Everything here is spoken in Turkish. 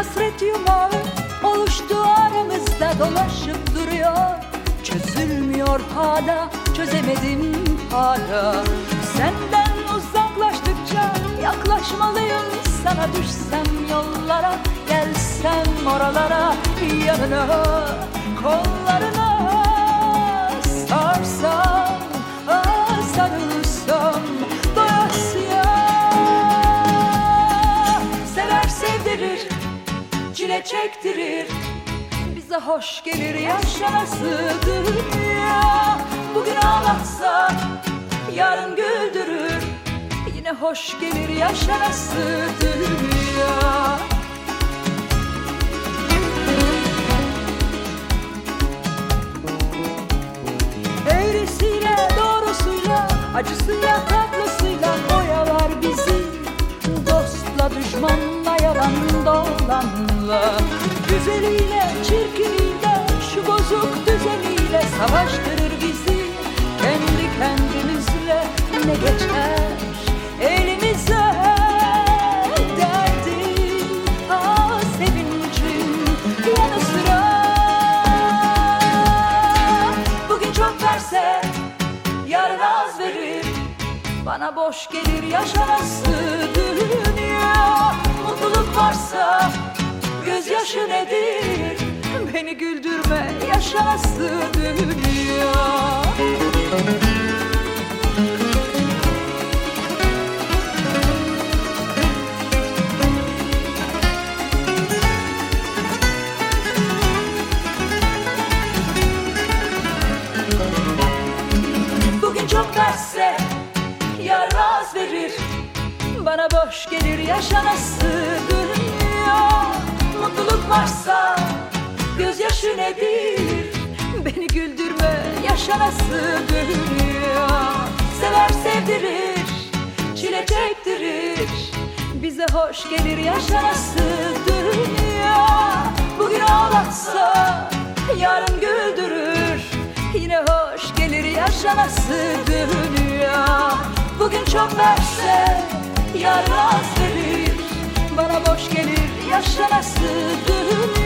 hasret yumağı oluştu aramızda dolaşıp duruyor. Çözülmüyor hala çözemedim hala. Senden uzaklaştıkça yaklaşmalıyım. Sana düşsem yollara Gelsem oralara yanına kollarına Sarsam ah, sarılsam doyasıya. Sever sevdirir çile çektirir. Bize hoş gelir yaşanası dünya. Bugün ağlatsa yarın güldürür. Yine hoş gelir yaşanası dünya. Eğrisiyle doğrusuyla acısıyla tatlısıyla düşmanla yalan dolanla Güzeliyle çirkiniyle şu bozuk düzeniyle Savaştırır bizi. Kendi kendimizle ne geçer? Elimize bana boş gelir yaşanası dünya gözyaşı nedir? Beni güldürme yaşanası dünya Bugün çok verse yarın az verir. Bana boş gelir yaşanası dünya Mutluluk varsa gözyaşı nedir? Beni güldürme yaşanası dünya Sever sevdirir, çile çektirir. Bize hoş gelir yaşanası dünya Bugün ağlatsa yarın güldürür. Yine hoş gelir yaşanası dünya Bugün çok verse yarın az verir yaşlaması gülüm